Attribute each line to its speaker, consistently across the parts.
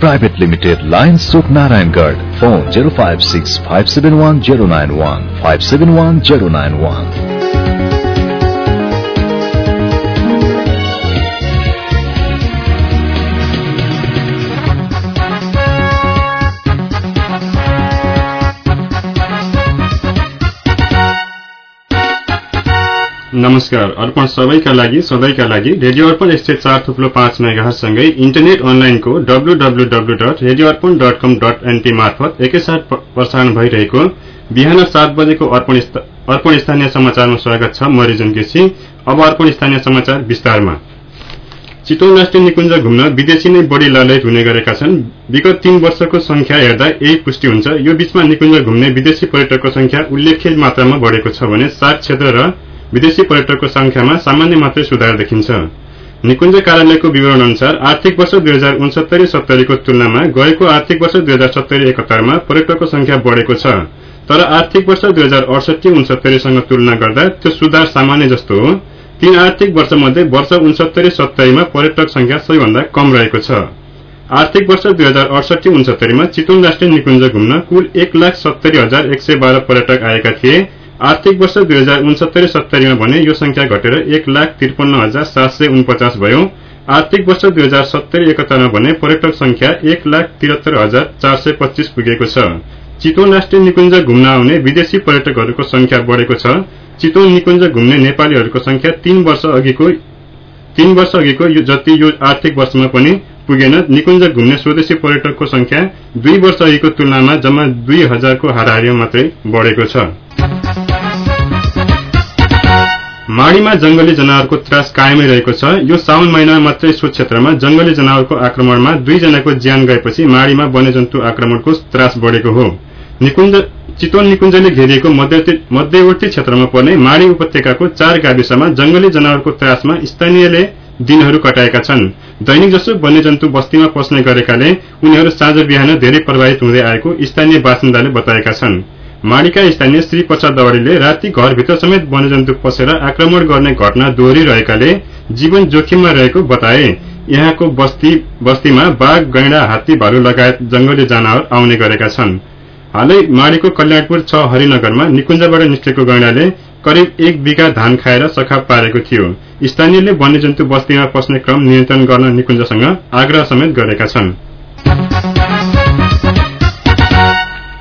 Speaker 1: Private Limited, Lion Souk Narayangarh. Phone 0565710915710915710915710915710915
Speaker 2: नमस्कार। अर्पण सबैका लागि सधैँका लागि रेडियो अर्पण एक सय चार थुप्लो पाँच मेगासँगै इन्टरनेट अनलाइनको W W W dot radio Arpan dot com dot NP मार्फत एकैसाथ प्रसारण भइरहेको बिहान सात बजेको अर्पण स्थानीय समाचारमा स्वागत छ। म रिजन केसी। अब अर्पण स्थानीय समाचार विस्तारमा। चितवन राष्ट्रिय निकुञ्ज घुम्न विदेशी नै बढ़ी ललायत हुने गरेका छन्। विगत तीन वर्षको संख्या हेर्दा यही पुष्टि हुन्छ। यो बीचमा निकुञ्ज घुम्ने विदेशी पर्यटकको संख्या उल्लेख्य मात्रामा बढ़ेको छ भने सात क्षेत्र र विदेशी पर्यटकको संख्यामा सामान्य मात्रै सुधार देखिन्छ। निकुञ्ज कार्यालयको विवरण अनुसार आर्थिक वर्ष दुई हजार उनसत्तरी सत्तरीको तुलनामा गएको आर्थिक वर्ष दुई हजार सत्तरी एकहत्तरमा पर्यटकको संख्या बढ़ेको छ। तर आर्थिक वर्ष दुई हजार अडसठी उनसत्तरीसँग तुलना गर्दा त्यो सुधार सामान्य जस्तो हो। तीन आर्थिक वर्षमध्ये वर्ष उनसत्तरी सत्तरीमा पर्यटक संख्या सबैभन्दा कम रहेको छ। आर्थिक वर्ष दुई हजार अडसठी उनसत्तरीमा चितवन राष्ट्रिय निकुञ्ज घुम्न कुल एक लाख सत्तरी हजार एक सय बाह्र पर्यटक आएका थिए। आर्थिक वर्ष दुई हजार उनसत्तरी सत्तरीमा भने यो संख्या घटेर एक लाख त्रिपन्न हजार सात सय उनपचास भयो। आर्थिक वर्ष दुई हजार सत्तरी एकहत्तरमा भने पर्यटक संख्या एक लाख त्रिहत्तर हजार चार सय पच्चीस पुगेको छ। चितवन राष्ट्रिय निकुञ्ज घुम्न आउने विदेशी पर्यटकहरूको संख्या बढ़ेको छ। चितवन निकुञ्ज घुम्ने नेपालीहरूको संख्या तीन वर्ष अघिको तीन वर्ष अघिको जति यो आर्थिक वर्षमा पनि पुगेन। निकुञ्ज घुम्ने स्वदेशी पर्यटकको संख्या दुई वर्ष अघिको तुलनामा जम्मा दुई हजारको हाराहारीमा मात्रै बढ़ेको छ। माडीमा जंगली जनावरको त्रास कायमै रहेको छ। यो साउन महिनामा मात्रै सो क्षेत्रमा जंगली जनावरको आक्रमणमा दुईजनाको ज्यान गएपछि माडीमा वन्यजन्तु आक्रमणको त्रास बढ़ेको हो। चितवन निकुञ्जले घेरिएको मध्यवर्ती क्षेत्रमा पर्ने माडी उपत्यकाको चार गाविसमा जंगली जनावरको त्रासमा स्थानीयले दिनहरू कटाएका छन्। दैनिक जसो वन्यजन्तु बस्तीमा पस्ने गरेकाले उनीहरू साँझ बिहान धेरै प्रभावित हुँदै आएको स्थानीय बासिन्दाले बताएका छन्। माडीका स्थानीय श्री प्रसाद दवाडीले राति घरभित्र समेत वन्यजन्तु पसेर आक्रमण गर्ने घटना दोहोरिरहेकाले जीवन जोखिममा रहेको बताए। यहाँको बस्ती बस्तीमा बाघ गैंडा हात्ती भालु लगायत जंगली जनावर आउने गरेका छन्। हालै माडीको कल्याणपुर छ हरिनगरमा निकुञ्जबाट निस्केको गैंडाले करिब एक बिघा धान खाएर सखाप पारेको थियो। स्थानीयले वन्यजन्तु बस्तीमा पस्ने क्रम नियन्त्रण गर्न निकुञ्जसँग आग्रह समेत गरेका छन्।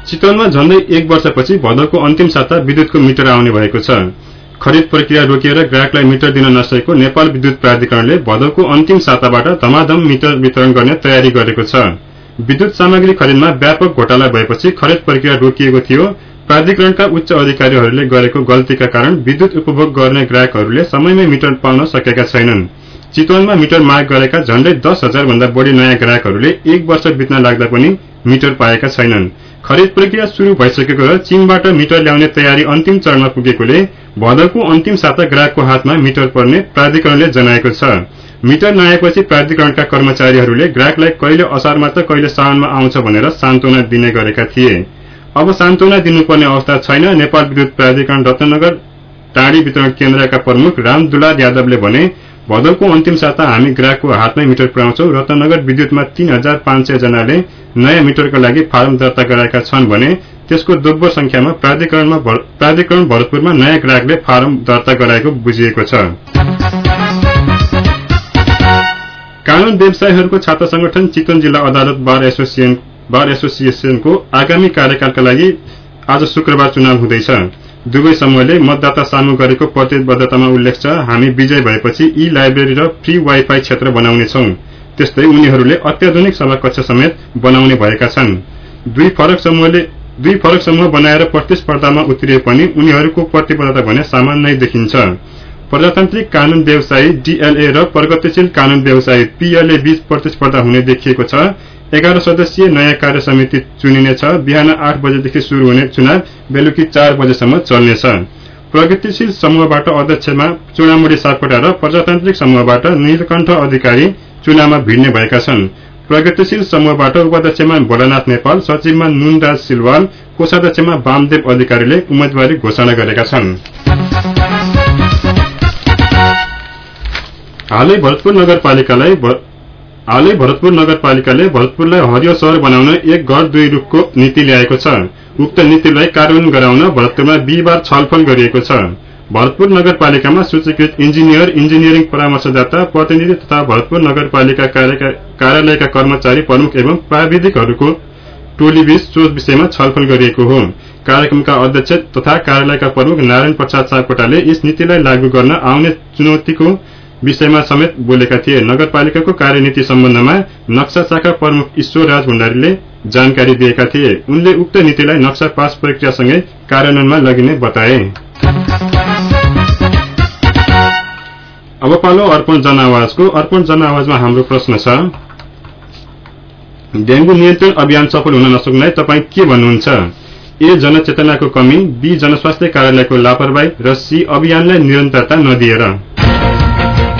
Speaker 2: चितवनमा झण्डै एक वर्षपछि भदौको अन्तिम साता विद्युतको मिटर आउने भएको छ। खरिद प्रक्रिया रोकिएर ग्राहकलाई मिटर दिन नसकेको नेपाल विद्युत प्राधिकरणले भदौको अन्तिम साताबाट धमाधम मिटर वितरण गर्ने तयारी गरेको छ। विद्युत सामग्री खरिदमा व्यापक घोटाला भएपछि खरिद प्रक्रिया रोकिएको थियो। प्राधिकरणका उच्च अधिकारीहरूले गरेको गल्तीका कारण विद्युत उपभोग गर्ने ग्राहकहरूले समयमै मिटर पाउन सकेका छैनन्। चितवनमा मिटर माग गरेका झण्डै दस हजार भन्दा बढ़ी नयाँ ग्राहकहरूले एक वर्ष बित्न लाग्दा पनि मिटर पाएका छैनन्। खरिद प्रक्रिया शुरू भइसकेको र चीनबाट मिटर ल्याउने तयारी अन्तिम चरणमा पुगेकोले भदौको अन्तिम साता ग्राहकको हातमा मिटर पर्ने प्राधिकरणले जनाएको छ। मिटर नआएपछि प्राधिकरणका कर्मचारीहरूले ग्राहकलाई कहिले असारमा त कहिले साउनमा आउँछ भनेर सान्त्वना दिने गरेका थिए। अब सान्त्वना दिनुपर्ने अवस्था छैन नेपाल विद्युत प्राधिकरण रत्नगर टाँडी वितरण केन्द्रका प्रमुख राम दुलाल यादवले भने भदौको अन्तिम साता हामी ग्राहकको हातमै मिटर पुर्याउँछौ रत्नगर विद्युतमा तीन हजार पाँच सय जनाले नयाँ मिटरका लागि फारम दर्ता गराएका छन् भने त्यसको दोब्बर संख्यामा प्राधिकरण भरतपुरमा नयाँ ग्राहकले फारम दर्ता गराएको बुझिएको छ। कानून व्यवसायीहरूको छात्र संगठन चितवन जिल्ला अदालत बार एसोसिएसन बार एसोसिएसनको आगामी कार्यकालका लागि आज शुक्रबार चुनाव हुँदैछ। दुवै समूहले मतदाता सामु गरेको प्रतिबद्धतामा उल्लेख छ हामी विजय भएपछि यी लाइब्रेरी र फ्री वाइफाई क्षेत्र बनाउनेछौ त्यस्तै उनीहरूले अत्याधुनिक सभाकक्ष समेत बनाउने भएका छन्। दुई फरक समूहले दुई फरक समूह बनाएर प्रतिस्पर्धामा उत्रिए पनि उनीहरूको प्रतिबद्धता भने सामान्य नै देखिन्छ। प्रजातान्त्रिक कानून व्यवसायी डीएलए र प्रगतिशील कानून व्यवसायी पीएलए बीच प्रतिस्पर्धा हुने देखिएको छ। एघार सदस्यीय नयाँ कार्य समिति चुनिनेछ। बिहान आठ बजेदेखि शुरू हुने चुनाव बेलुकी चार बजेसम्म चल्नेछ। प्रगतिशील समूहबाट अध्यक्षमा चुनामुडी सापकोटा र प्रजातान्त्रिक समूहबाट नीलकण्ठ अधिकारी चुनावमा भिड्ने भएका छन्। प्रगतिशील समूहबाट उपाध्यक्षमा भोलानाथ नेपाल सचिवमा नुनराज सिलवाल कोषाध्यक्षमा वामदेव अधिकारीले उम्मेद्वारी घोषणा गरेका छन्। हालै भरतपुर नगरपालिकालाई हालै भरतपुर नगरपालिकाले भरतपुरलाई हरियो शहर बनाउन एक घर दुई रूखको नीति ल्याएको छ। उक्त नीतिलाई कार्यान्वयन गराउन भरतपुरमा बिहिबार छलफल गरिएको छ। भरतपुर नगरपालिकामा सूचीकृत इन्जिनियर इन्जिनियरिङ परामर्शदाता प्रतिनिधि तथा भरतपुर नगरपालिका कार्यालयका कर्मचारी प्रमुख एवं प्राविधिकहरूको टोलीबीच सो विषयमा छलफल गरिएको हो। कार्यक्रमका अध्यक्ष तथा कार्यालयका प्रमुख नारायण प्रसाद सापकोटाले यस नीतिलाई लागू गर्न आउने चुनौतीको विषयमा समेत बोलेका थिए। नगरपालिकाको कार्यनीति सम्बन्धमा नक्सा शाखा प्रमुख ईश्वर राज भण्डारीले जानकारी दिएका थिए। उनले उक्त नीतिलाई नक्सा पास प्रक्रियासँगै कार्यान्वयनमा लगिने बताए। अब पालो अर्पण जनआवाजको अर्पण जनआवाजमा हाम्रो प्रश्न छ डेंगू नियन्त्रण अभियान सफल हुन नसक्नुलाई तपाईँ के भन्नुहुन्छ? ए जनचेतनाको कमी बी जनस्वास्थ्य कार्यालयको लापरवाही र सी अभियानलाई निरन्तरता नदिएर।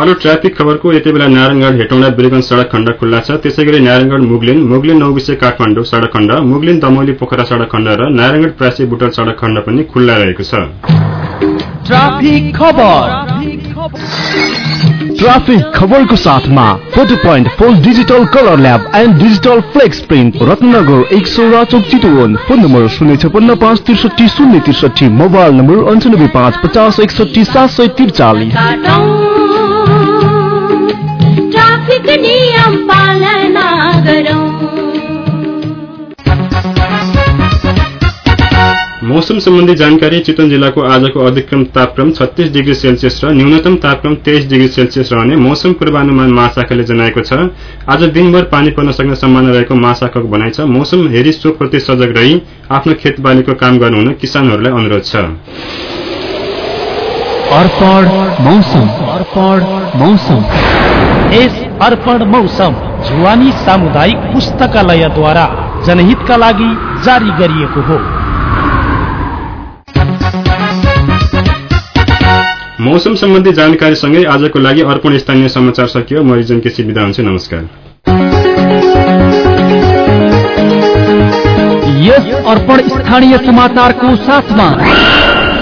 Speaker 2: पालो ट्राफिक खबरको यति बेला नारायणगढ हेटौँडा बिरगंज सड़क खण्ड खुल्ला छ। त्यसै गरी नारायणगढ मुगलिन मुगलिन नौबिसे काठमाडौँ सड़क खण्ड मुगलिन दमौली पोखरा सड़क खण्ड र नारायणगढ प्रासी बुटल सड़क खण्ड पनि खुल्ला रहेको छ।
Speaker 3: ट्राफिक
Speaker 4: खबरको साथमा photo point four digital colour lab and digital flex print Ratnagar एक सौ राचोक चितवन फोन नम्बर शून्य छपन्न पाँच त्रिसठी शून्य त्रिसठी मोबाइल नम्बर अन्ठानब्बे पाँच पचास एकसठी सात सय त्रिचालिस।
Speaker 2: मौसम सम्बन्धी जानकारी चितवन जिल्लाको आजको अधिकतम तापक्रम छत्तीस डिग्री सेल्सियस र न्यूनतम तापक्रम तेइस डिग्री सेल्सियस रहने मौसम पूर्वानुमान महाशाखाले जनाएको छ। आज दिनभर पानी पर्न सक्ने सम्भावना रहेको महाशाखाको भनाइ छ। मौसम हेरी सोप्रति सजग रही आफ्नो खेतबालीको काम गर्नुहुन किसानहरूलाई अनुरोध छ।
Speaker 5: अर्पण मौसम। अर्पण मौसम।
Speaker 6: यस अर्पण मौसम जुवानी सामुदायिक पुस्तकालयद्वारा जनहितका लागि जारी गरिएको हो।
Speaker 2: मौसम सम्बन्धी जानकारीसँगै आजको लागि अर्पण स्थानीय समाचार सकियो। म रिजन केसी विदा हुन्छु। नमस्कार।
Speaker 6: यस अर्पण स्थानीय समाचारको साथमा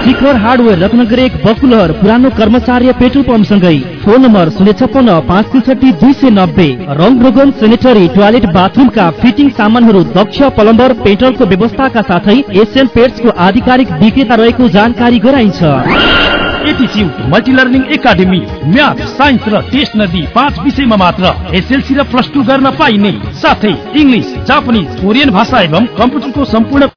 Speaker 6: शिखर हार्डवेयर रत्नगर एक बकुलर पुरानो कर्मचार्य पेट्रोल पम्पसँगै। फोन नम्बर शून्य छप्पन्न पाँच त्रिसठी दुई सय नब्बे। रङ रोगन सेनेटरी टोयलेट बाथरुमका फिटिङ सामानहरू दक्ष प्लम्बर पेट्रोलको व्यवस्थाका साथै एसियन पेट्सको आधिकारिक विक्रेता रहेको जानकारी गराइन्छ। एटिच्युट मल्टिलर्निङ एकाडेमी म्याथ साइन्स र टेस्ट नदी पाँच विषयमा मात्र एसएलसी र प्लस टू गर्न पाइने। साथै इङ्ग्लिस जापानिज कोरियन भाषा एवं कम्प्युटरको सम्पूर्ण